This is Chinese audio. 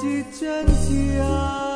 Chỉ 啊